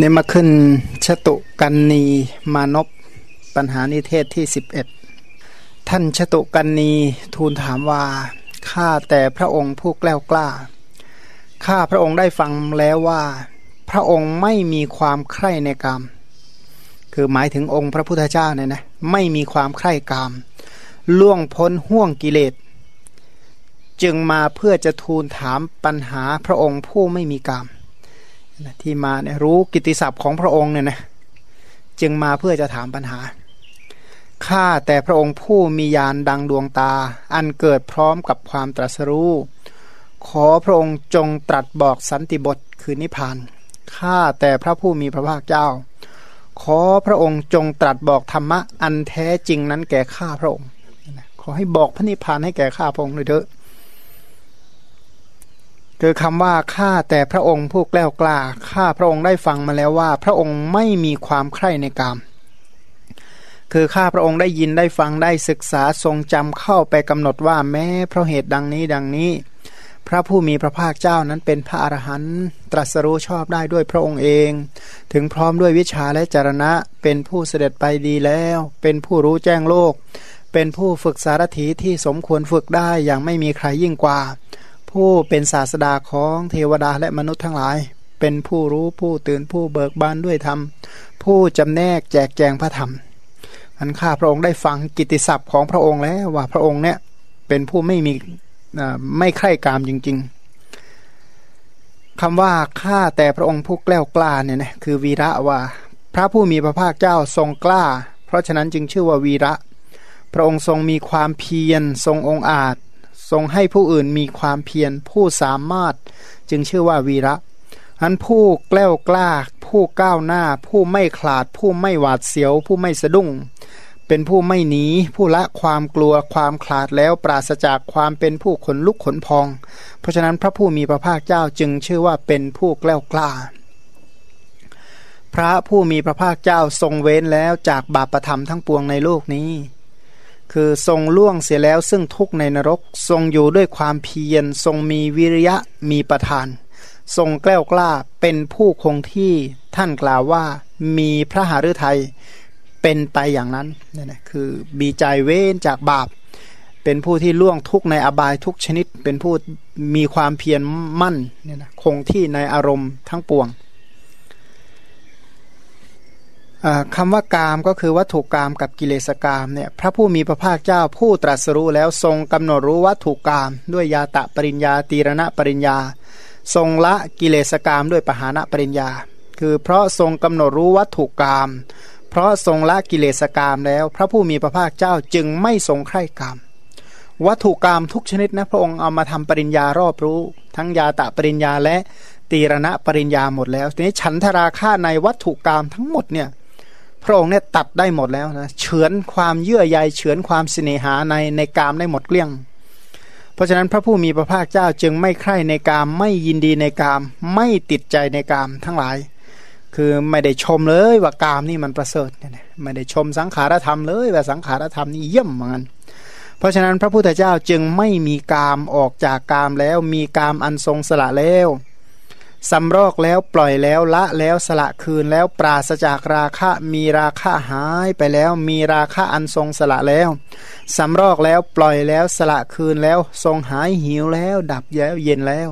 นี่มาขึ้นชตุกันนีมานพปัญหานิเทศที่สิบเอ็ดท่านชตุกันนีทูลถามว่าข้าแต่พระองค์ผู้แกล้วกล้าข้าพระองค์ได้ฟังแล้วว่า พระองค์ไม่มีความใคร่ในกาม คือหมายถึงองค์พระพุทธเจ้าเนี่ยนะไม่มีความใคร่กาม ล่วงพ้นห่วงกิเลส จึงมาเพื่อจะทูลถามปัญหาพระองค์ผู้ไม่มีกาม ที่มาเนี่ยรู้กิติศัพท์ของพระองค์เนี่ยนะจึงมาเพื่อจะถามปัญหาข้าแต่พระองค์ผู้มียานดังดวงตา อันเกิดพร้อมกับความตรัสรู้ ขอพระองค์จงตรัสบอกสันติบทคือนิพพานข้าแต่พระผู้มีพระภาคเจ้า ขอพระองค์จงตรัสบอกธรรมะอันแท้จริงนั้นแก่ข้าพระองค์ขอให้บอกพระนิพพานให้แก่ข้าพระองค์เลยเถอะ คือคำว่าข้าแต่พระองค์ผู้แกล้วกล้าข้าพระองค์ได้ฟังมาแล้วว่า พระองค์ไม่มีความใคร่ในกามคือข้าพระองค์ได้ยินได้ฟังได้ศึกษาทรงจำเข้าไปกำหนดว่าแม้เพราะเหตุดังนี้ดังนี้ พระผู้มีพระภาคเจ้านั้นเป็นพระอรหันต์ตรัสรู้ชอบได้ด้วยพระองค์เอง ถึงพร้อมด้วยวิชาและจารณะเป็นผู้เสด็จไปดีแล้ว เป็นผู้รู้แจ้งโลก เป็นผู้ฝึกสารถีที่สมควรฝึกได้อย่างไม่มีใครยิ่งกว่า ผู้เป็นศาสดาของเทวดาและมนุษย์ทั้งหลาย เป็นผู้รู้ผู้ตื่นผู้เบิกบานด้วยธรรม ผู้จำแนกแจกแจงพระธรรมอันข้าพระองค์ได้ฟังกิติศัพท์ของพระองค์แล้วว่าพระองค์เนี่ยเป็นผู้ไม่มีไม่ใคร่กามจริง ๆคำว่าข้าแต่พระองค์ผู้แกล้วกล้าเนี่ยนะคือวีระว่าพระผู้มีพระภาคเจ้าทรงกล้า เพราะฉะนั้นจึงชื่อว่าวีระ พระองค์ทรงมีความเพียรทรงองอาจ ทรงให้ผู้อื่นมีความเพียรผู้สามารถ จึงชื่อว่าวีระอันผู้แกล้วกล้า ผู้ก้าวหน้า ผู้ไม่ขลาด ผู้ไม่หวาดเสียว ผู้ไม่สะดุ้ง เป็นผู้ไม่หนี ผู้ละความกลัวความขลาดแล้วปราศจากความเป็นผู้ขนลุกขนพอง เพราะฉะนั้นพระผู้มีพระภาคเจ้าจึงชื่อว่าเป็นผู้แกล้วกล้า พระผู้มีพระภาคเจ้าทรงเว้นแล้วจากบาปประธรรมทั้งปวงในโลกนี้ คือทรงล่วงเสียแล้วซึ่งทุกในนรกทรงอยู่ด้วยความเพียรทรงมีวิริยะมีประทาน ทรงแกล้วกล้าเป็นผู้คงที่ท่านกล่าวว่ามีพระหฤทัยเป็นไปอย่างนั้นนี่นะคือบีใจเว้นจากบาป เป็นผู้ที่ล่วงทุกในอบายทุกชนิด เป็นผู้มีความเพียรมั่นเนี่ยนะคงที่ในอารมณ์ทั้งปวง คำว่ากามก็คือวัตถุกามกับกิเลสกามเนี่ยพระผู้มีพระภาคเจ้าผู้ตรัสรู้แล้วทรงกำหนดรู้วัตถุกาม ด้วยยาตะปริญญาตีรณะปริญญา ทรงละกิเลสกามด้วยปหานะปริญญา คือเพราะทรงกำหนดรู้วัตถุกาม เพราะทรงละกิเลสกามแล้ว พระผู้มีพระภาคเจ้าจึงไม่ทรงใคร่กามวัตถุกามทุกชนิดนะพระองค์เอามาทำปริญญารอบรู้ ทั้งยาตะปริญญาและตีรณะปริญญาหมดแล้วทีนี้ฉันทราค่าในวัตถุกามทั้งหมดเนี่ย พระองค์เนี่ยตัดได้หมดแล้วนะเฉือนความเยื่อใยเฉือนความเสน่หาในในกามได้หมดเกลี้ยง เพราะฉะนั้นพระผู้มีพระภาคเจ้าจึงไม่ใคร่ในกามไม่ยินดีในกาม ไม่ติดใจในกามทั้งหลาย คือไม่ได้ชมเลยว่ากามนี่มันประเสริฐเนี่ยไม่ได้ชมสังขารธรรมเลยว่าสังขารธรรมนี่เยี่ยมเหมือนกันเพราะฉะนั้นพระพุทธเจ้าจึงไม่มีกามออกจากกามแล้วมีกามอันทรงสละแล้ว สำรอกแล้วปล่อยแล้วละแล้วสละคืนแล้วปราศจากราคะมีราคะหายไปแล้วมีราคะอันทรงสละแล้วสำรอกแล้วปล่อยแล้วสละคืนแล้วทรงหายหิวแล้ว ดับแล้วเย็นแล้ว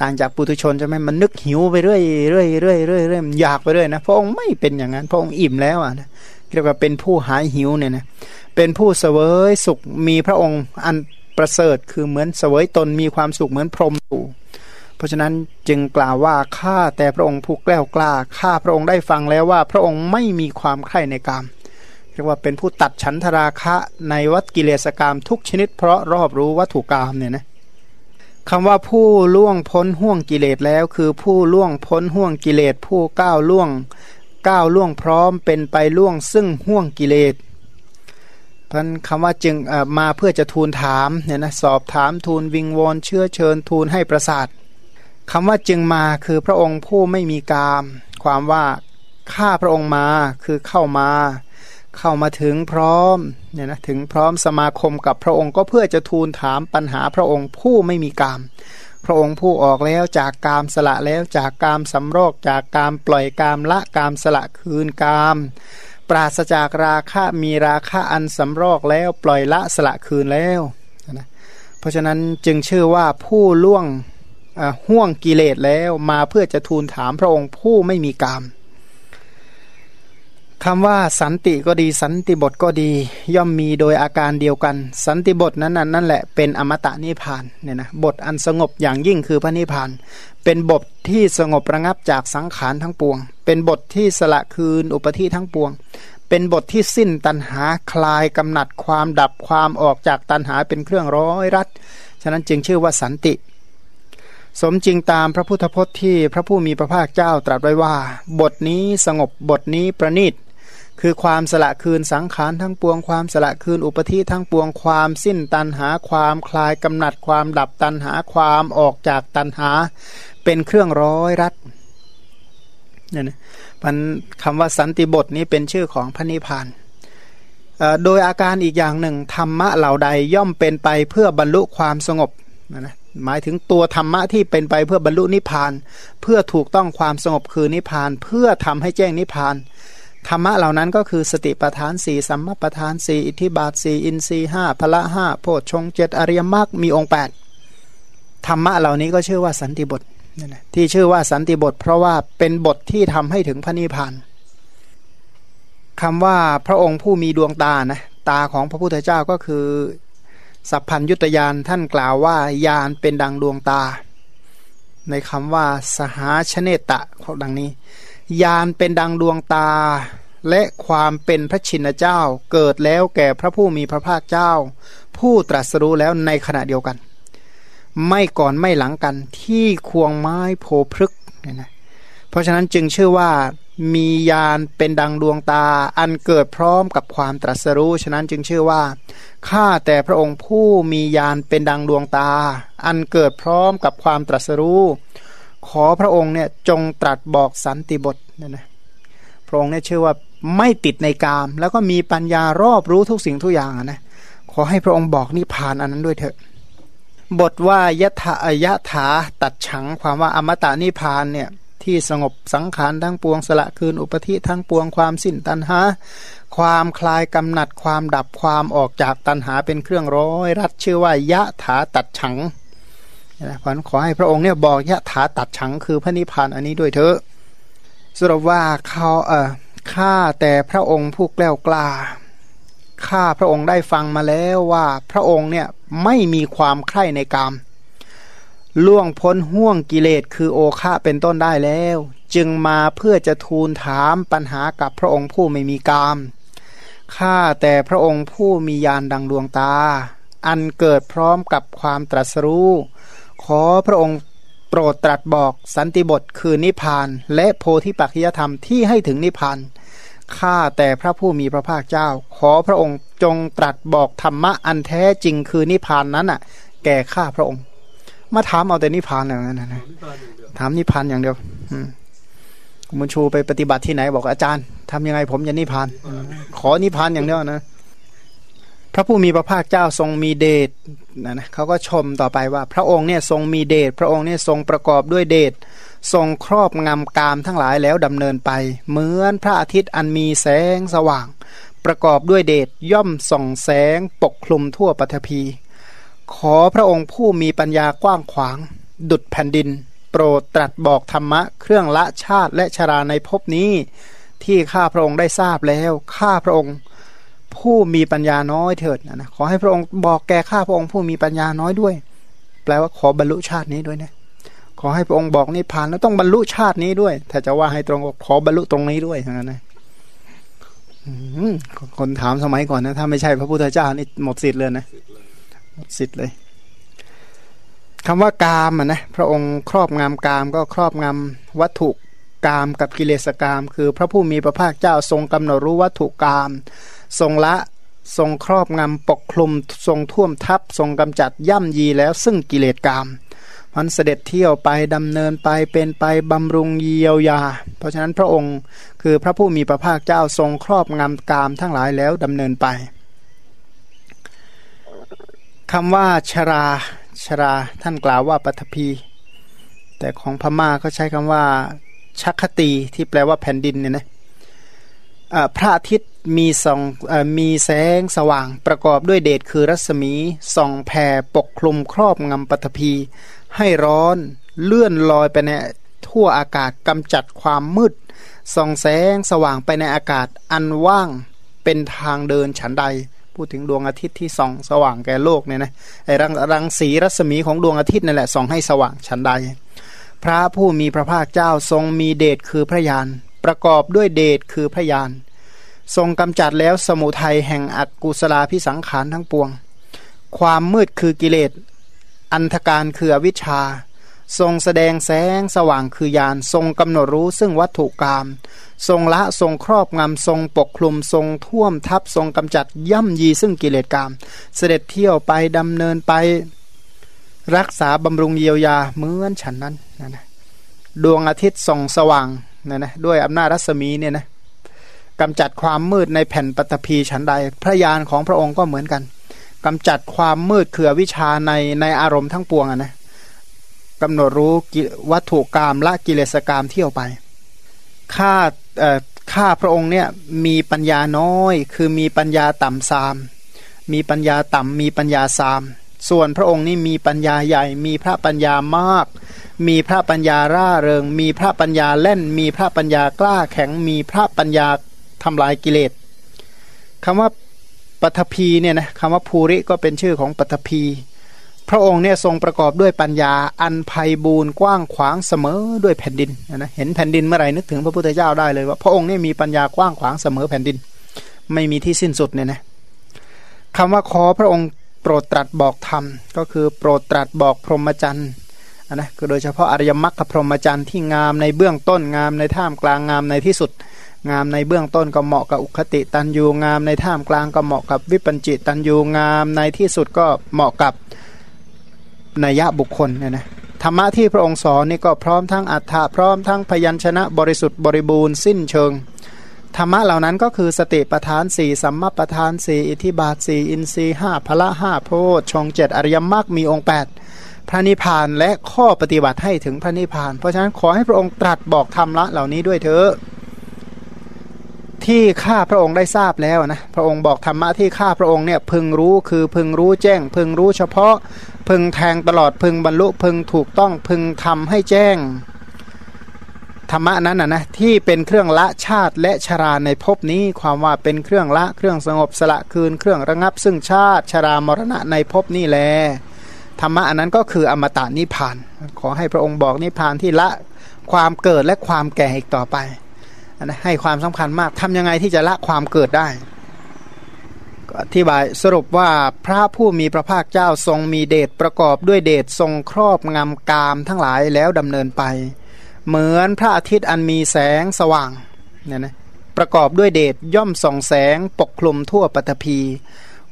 ต่างจากปุถุชนจะไม่มันนึกหิวไปเรื่อยเรื่อยเรื่อยเรื่อยเรื่อยอยากไปเรื่อยนะพระองค์ไม่เป็นอย่างนั้น พระองค์อิ่มแล้วอะนะเรียกว่าเป็นผู้หายหิวเนี่ยนะเป็นผู้เสวยสุขมีพระองค์อันประเสริฐคือเหมือนเสวยตนมีความสุขเหมือนพรหมอยู่ เพราะฉะนั้นจึงกล่าวว่าข้าแต่พระองค์ผู้แกล้วกล้าข้าพระองค์ได้ฟังแล้วว่า พระองค์ไม่มีความใคร่ในกามเรียกว่าเป็นผู้ตัดฉันทราคะในวัดกิเลสกรรมทุกชนิด เพราะรอบรู้วัตถุกรรมเนี่ยนะคำว่าผู้ล่วงพ้นห่วงกิเลสแล้ว คือผู้ล่วงพ้นห่วงกิเลสผู้ก้าวล่วงก้าวล่วงพร้อมเป็นไปล่วงซึ่งห่วงกิเลสพันคำว่าจึงมาเพื่อจะทูลถามเนี่ยนะสอบถามทูลวิงวอนเชื่อเชิญทูลให้ประสาท คำว่าจึงมาคือพระองค์ผู้ไม่มีกาม ความว่าข้าพระองค์มาคือเข้ามา เข้ามาถึงพร้อมเนี่ยนะถึงพร้อมสมาคมกับพระองค์ก็เพื่อจะทูลถามปัญหาพระองค์ผู้ไม่มีกาม พระองค์ผู้ออกแล้วจากกามสละแล้วจากกามสำโรคจากกามปล่อยกามละกามสละคืนกามปราศจากราคะมีราคะอันสำรอกแล้วปล่อยละสละคืนแล้วนะเพราะฉะนั้นจึงชื่อว่าผู้ล่วง ห่วงกิเลสแล้วมาเพื่อจะทูลถามพระองค์ผู้ไม่มีกามคำว่าสันติก็ดีสันติบทก็ดี ย่อมมีโดยอาการเดียวกัน สันติบทนั้นนั่นแหละเป็นอมตะนิพานเนี่ยนะบทอันสงบอย่างยิ่งคือพระนิพาน เป็นบทที่สงบระงับจากสังขารทั้งปวง เป็นบทที่สละคืนอุปธิทั้งปวง เป็นบทที่สิ้นตันหาคลายกำหนัดความดับความออกจากตันหาเป็นเครื่องร้อยรัดฉะนั้นจึงชื่อว่าสันติ สมจริงตามพระพุทธพจน์ที่พระผู้มีพระภาคเจ้าตรัสไว้ว่า บทนี้สงบบทนี้ประณีตคือความสละคืนสังขารทั้งปวงความสละคืนอุปธิทั้งปวงความสิ้นตันหาความคลายกำหนัดความดับตันหาความออกจากตันหา เป็นเครื่องร้อยรัดเนี่ยนะมันคำว่าสันติบทนี้เป็นชื่อของพระนิพพานโดยอาการอีกอย่างหนึ่งธรรมะเหล่าใดย่อมเป็นไปเพื่อบรรลุความสงบนะ หมายถึงตัวธรรมะที่เป็นไปเพื่อบรรลุนิพพาน เพื่อถูกต้องความสงบคือนิพพาน เพื่อทำให้แจ้งนิพพาน ธรรมะเหล่านั้นก็คือสติปทานสี่สัมมาปทานสี่อิทธิบาทสี่อินทรีห้าพละห้าโพชฌงเจ็ดอริยมรรคมีองค์แปดธรรมะเหล่านี้ก็ชื่อว่าสันติบทนี่นะที่ชื่อว่าสันติบท เพราะว่าเป็นบทที่ทำให้ถึงพระนิพพานคำว่าพระองค์ผู้มีดวงตานะตาของพระพุทธเจ้าก็คือ สัพพัญยุตยานท่านกล่าวว่ายานเป็นดังดวงตา ในคำว่าสหาชเนตะดังนี้ ยานเป็นดังดวงตา และความเป็นพระชินเจ้า เกิดแล้วแก่พระผู้มีพระภาคเจ้า ผู้ตรัสรู้แล้วในขณะเดียวกัน ไม่ก่อนไม่หลังกันที่ควงไม้โพพฤกเนี่ยนะเพราะฉะนั้นจึงชื่อว่า มียานเป็นดังดวงตา อันเกิดพร้อมกับความตรัสรู้ ฉะนั้นจึงชื่อว่า ข้าแต่พระองค์ผู้มียานเป็นดังดวงตา อันเกิดพร้อมกับความตรัสรู้ ขอพระองค์เนี่ยจงตรัสบอกสันติบทนี่ยนะพระองค์เนี่ยเชื่อว่าไม่ติดในกาม แล้วก็มีปัญญารอบรู้ทุกสิ่งทุกอย่างนะขอให้พระองค์บอกนิพพานอันนั้นด้วยเถอะ บทว่ายะถายะถาตัดฉังความว่าอมตะนิพพานเนี่ย ที่สงบสังขารทั้งปวงสละคืนอุปธิทั้งปวงความสิ้นตันหา ความคลายกำหนัดความดับความออกจากตันหาเป็นเครื่องร้อย รัดชื่อว่ายะถาตัดฉังนะพันขอให้พระองค์เนี่ยบอกยะถาตัดฉังคือพระนิพพานอันนี้ด้วยเถอะสรุปว่าเขาเออข้าแต่พระองค์ผู้แกล้วกล้าข้าพระองค์ได้ฟังมาแล้วว่าพระองค์เนี่ยไม่มีความใคร่ในกาม ล่วงพ้นห่วงกิเลสคือโอฆะเป็นต้นได้แล้ว จึงมาเพื่อจะทูลถามปัญหากับพระองค์ผู้ไม่มีกามข้าแต่พระองค์ผู้มียานดังดวงตา อันเกิดพร้อมกับความตรัสรู้ ขอพระองค์โปรดตรัสบอกสันติบทคือนิพพาน และโพธิปัจจยธรรมที่ให้ถึงนิพพานข้าแต่พระผู้มีพระภาคเจ้า ขอพระองค์จงตรัสบอกธรรมะอันแท้จริงคือนิพพานนั้นอะ แก่ข้าพระองค์ มาถามเอาแต่นิพพานอย่างนั้นนะถามนิพพานอย่างเดียวมุนชูไปปฏิบัติที่ไหนบอกอาจารย์ทำยังไงผมจะนิพพาน ขอนิพพานอย่างเดียวนะ พระผู้มีพระภาคเจ้าทรงมีเดชนะนะเขาก็ชมต่อไปว่า พระองค์เนี่ยทรงมีเดชพระองค์เนี่ยทรงประกอบด้วยเดชทรงครอบงำกามทั้งหลายแล้วดำเนินไป เหมือนพระอาทิตย์อันมีแสงสว่าง ประกอบด้วยเดชย่อมส่องแสงปกคลุมทั่วปฐพี ขอพระองค์ผู้มีปัญญากว้างขวาง ดุดแผ่นดิน โปรดตรัสบอกธรรมะ เครื่องละชาติและชราในภพนี้ ที่ข้าพระองค์ได้ทราบแล้วข้าพระองค์ผู้มีปัญญาน้อยเถิดนะขอให้พระองค์บอกแก่ข้าพระองค์ผู้มีปัญญาน้อยด้วย แปลว่าขอบรรลุชาตินี้ด้วยนะขอให้พระองค์บอกนิพพานแล้วต้องบรรลุชาตินี้ด้วย ถ้าจะว่าให้ตรงขอบรรลุตรงนี้ด้วยนะคนถามสมัยก่อนนะ ถ้าไม่ใช่พระพุทธเจ้านี่หมดสิทธิ์เลยนะ สิทธิ์เลยคำว่ากามอะนะพระองค์ครอบงำกามก็ครอบงำวัตถุกามกับกิเลสกาม คือพระผู้มีพระภาคเจ้าทรงกำหนดรู้วัตถุกาม ทรงละทรงครอบงำปกคลุมทรงท่วมทับทรงกำจัดย่ำยีแล้วซึ่งกิเลสกรรมมันเสด็จเที่ยวไปดำเนินไปเป็นไปบำรุงเยียวยา เพราะฉะนั้นพระองค์คือพระผู้มีพระภาคเจ้าทรงครอบงำกามทั้งหลายแล้วดำเนินไป คำว่าชราชราท่านกล่าวว่าปัทภีแต่ของพม่าเขาใช้คำว่า ชักคตีที่แปลว่าแผ่นดินเนี่ยนะพระอาทิตย์มีส่องอมีแสงสว่างประกอบด้วยเดชคือรัศมีส่องแผ่ปกคลุมครอบงำปฐพีให้ร้อนเลื่อนลอยไปในทั่วอากาศกำจัดความมืดส่องแสงสว่างไปในอากาศอันว่างเป็นทางเดินฉันใด พูดถึงดวงอาทิตย์ที่ส่องสว่างแก่โลกเนี่ยนะไอ้รังรังสีรัศมีของดวงอาทิตย์นั่นแหละส่องให้สว่างฉันใด พระผู้มีพระภาคเจ้าทรงมีเดชคือพระยานประกอบด้วยเดชคือพระยานทรงกำจัดแล้วสมุทัยแห่งอกุศลาพิสังขารทั้งปวง ความมืดคือกิเลส อันธการคืออวิชชา ทรงแสดงแสงสว่างคือยานทรงกำหนดรู้ซึ่งวัตถุกรรมทรงละทรงครอบงำทรงปกคลุมทรงท่วมทับทรงกำจัดย่ำยีซึ่งกิเลสกรรมเสด็จเที่ยวไปดำเนินไป รักษาบำรุงเยียวยาเหมือนฉันนั้นนะนะดวงอาทิตย์ส่องสว่างนะนะด้วยอำนาจรัศมีเนี่ยนะกำจัดความมืดในแผ่นปฐพีฉันใด พระยานของพระองค์ก็เหมือนกันกำจัดความมืดเขื่อวิชาในในอารมณ์ทั้งปวงอะนะ กำหนดรู้วัตถุกรรมละกิเลสกรรมเที่ยวไปข้าข้าพระองค์เนี่ยมีปัญญาน้อย คือมีปัญญาต่ำซาม มีปัญญาต่ำมีปัญญาซาม ส่วนพระองค์นี่มีปัญญาใหญ่ มีพระปัญญามาก มีพระปัญญาร่าเริง มีพระปัญญาเล่น มีพระปัญญากล้าแข็ง มีพระปัญญาทำลายกิเลสคำว่าปัทภีเนี่ยนะคำว่าภูริก็เป็นชื่อของปัทภี พระองค์เนี่ยทรงประกอบด้วยปัญญาอันภัยบูนกว้างขวางเสมอด้วยแผ่นดินนะเห็นแผ่นดินเมื่อไหร่นึกถึงพระพุทธเจ้าได้เลยว่าพระองค์เนี่ยมีปัญญากว้างขวางเสมอแผ่นดิน ไม่มีที่สิ้นสุดเนี่ยนะคำว่าขอพระองค์โปรดตรัสบอกธรรม ก็คือโปรดตรัสบอกพรหมจรรย์นะก็โดยเฉพาะอริยมรรคพรหมจรรย์ที่งามในเบื้องต้นงามในท่ามกลางงามในที่สุด งามในเบื้องต้นก็เหมาะกับอุคติตันยูงามในท่ามกลางก็เหมาะกับวิปัญจิตันยูงามในที่สุดก็เหมาะกับ นัยบุคคลเนี่ยนะธรรมะที่พระองค์สอนนี่ก็พร้อมทั้งอัฏฐะพร้อมทั้งพยัญชนะบริสุทธิ์บริบูรณ์สิ้นเชิง ธรรมะเหล่านั้นก็คือสติปทานสี่สัมมาปทานสี่อิทิบาทสี่อินทรีห้าพละห้าโพชฌงเจ็ดอริยมรรคมีองค์แปดพระนิพพานและข้อปฏิบัติให้ถึงพระนิพพาน เพราะฉะนั้นขอให้พระองค์ตรัสบอกธรรมละเหล่านี้ด้วยเถอะที่ข้าพระองค์ได้ทราบแล้วนะพระองค์บอกธรรมะที่ข้าพระองค์เนี่ยพึงรู้คือพึงรู้แจ้ง พึงรู้เฉพาะ พึงแทงตลอดพึงบรรลุพึงถูกต้องพึงทำให้แจ้ง ธรรมะนั้นนะนะที่เป็นเครื่องละชาติและชราในภพนี้ ความว่าเป็นเครื่องละเครื่องสงบสละคืน เครื่องระงับ ซึ่งชาติชรามรณะในภพนี้แลธรรมะอันนั้นก็คืออมตะนิพพาน ขอให้พระองค์บอกนิพพานที่ละความเกิดและความแก่อีกต่อไปนะให้ความสำคัญมากทำยังไงที่จะละความเกิดได้ อธิบายสรุปว่าพระผู้มีพระภาคเจ้าทรงมีเดชประกอบด้วยเดชทรงครอบงำกามทั้งหลายแล้วดำเนินไป เหมือนพระอาทิตย์อันมีแสงสว่างเนี่ยนะประกอบด้วยเดชย่อมส่องแสงปกคลุมทั่วปฐพี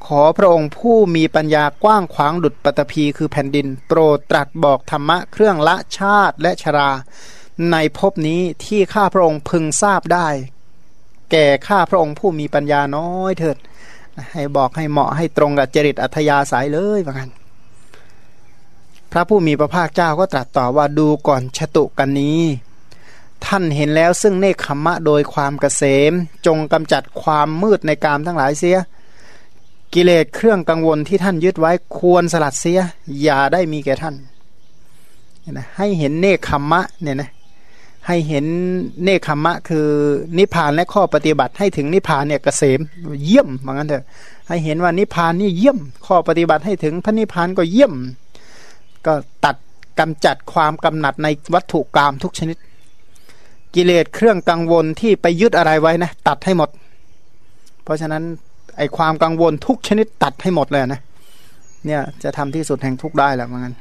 ขอพระองค์ผู้มีปัญญากว้างขวางดุดปฐพีคือแผ่นดิน โปรดตรัสบอกธรรมะเครื่องละชาติและชรา ในภพนี้ที่ข้าพระองค์พึงทราบได้ แก่ข้าพระองค์ผู้มีปัญญาน้อยเถิด ให้บอกให้เหมาะให้ตรงกับจริตอัธยาศัยเลยว่ากันพระผู้มีพระภาคเจ้าก็ตรัสต่อว่าดูก่อนชตุกันนี้ ท่านเห็นแล้วซึ่งเนคขมะโดยความเกษม จงกำจัดความมืดในกามทั้งหลายเสีย กิเลสเครื่องกังวลที่ท่านยึดไว้ควรสลัดเสีย อย่าได้มีแก่ท่านให้เห็นเนคขมะเนี่ยนะ ให้เห็นเนคขมะ คือนิพพานและข้อปฏิบัติให้ถึงนิพพานเนี่ยกเกษมเยี่ยมเหมือนกันเถอะให้เห็นว่านิพพานนี่เยี่ยม ข้อปฏิบัติให้ถึงพระนิพพานก็เยี่ยม ก็ตัดกำจัดความกำหนัดในวัตถุกรรมทุกชนิด กิเลสเครื่องกังวลที่ไปยึดอะไรไว้นะตัดให้หมด เพราะฉะนั้นไอความกังวลทุกชนิดตัดให้หมดเลยนะเนี่ยจะทำที่สุดแห่งทุกได้แหละเหมือนกัน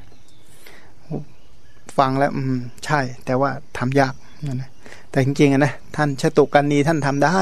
ฟังแล้ว อืม ใช่ แต่ว่าทำยากนะแต่จริงๆนะท่านชตุกันนีท่านทำได้